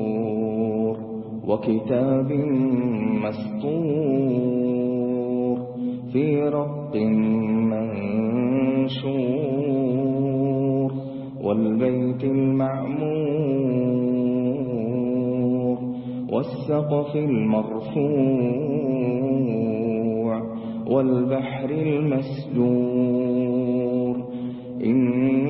والطور وكتاب مسطور في رق منشور والبيت المعمور والسقف المرفوع والبحر المسجور إن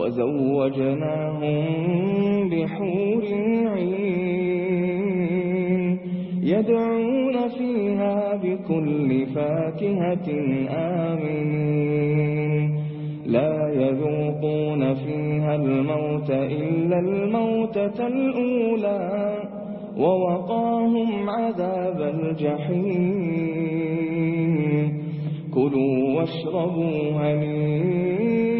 وزوجناهم بحور عين يدعون فيها بكل فاكهة آمنين. لا يذوقون فيها الموت إلا الموتة الأولى ووقاهم عذاب الجحيم. كلوا واشربوا هنيئا.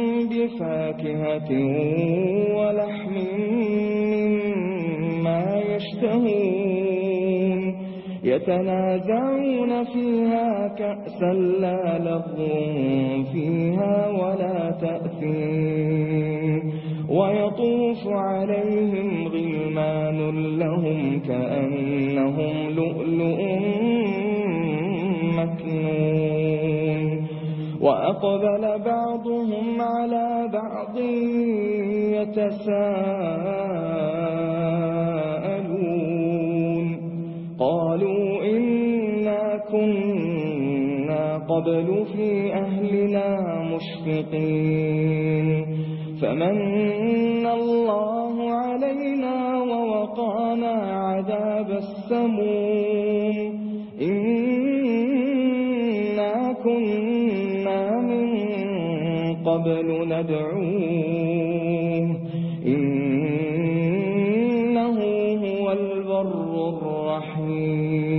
فاكهة ولحم مما يشتهون. يتنازعون فيها كأسا لا لغو فيها ولا تأثين ويطوف عليهم غلمان لهم كأنهم وأقبل بعضهم على بعض يتساءلون قالوا إنا كنا قبل في أهلنا مشفقين فمن الله علينا ووقعنا عذاب السموم إنا كنا قبل ندعوه. إنه هو البر الرحيم.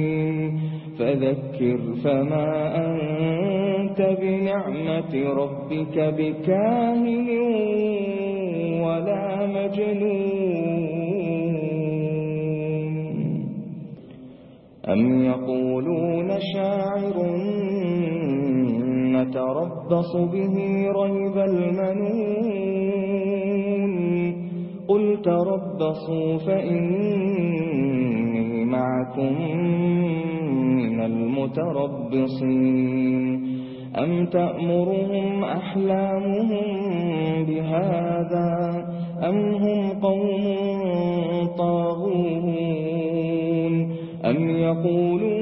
فذكر فما أنت بنعمة ربك بكاهن ولا مجنون. أم يقولون شاعر نتربص به ريب المنون؟ قل تربصوا فإني معكم من المتربصين. أم تأمرهم أحلامهم بهذا؟ أم هم قوم طاغون؟ أم يقولون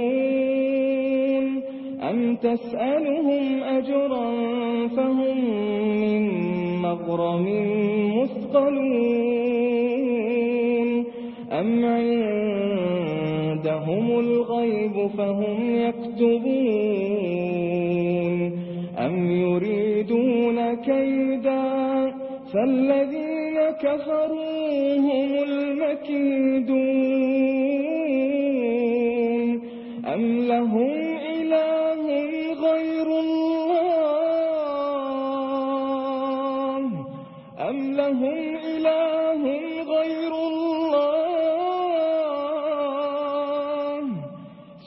تسألهم أجرا فهم من مغرم مثقلون أم عندهم الغيب فهم يكتبون أم يريدون كيدا فالذين كفروا هم المكيدون أم لهم لهم إله غير الله.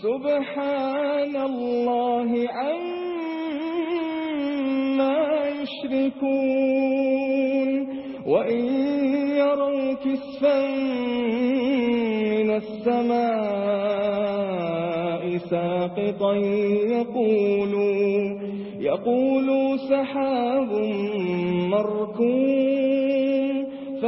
سبحان الله عما يشركون. وإن يروا كسفا من السماء ساقطا يقولوا يقولوا سحاب مركون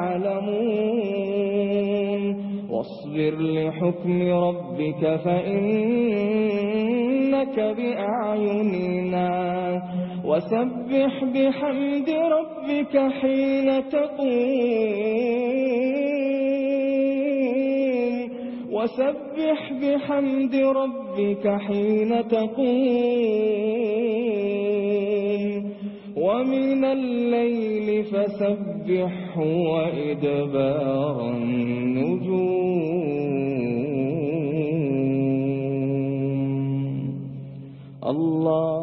يعلمون واصبر لحكم ربك فإنك بأعيننا. وسبح بحمد ربك حين تقوم. وسبح بحمد ربك حين تقوم. ومن الليل فسبح وإدبار النجوم. الله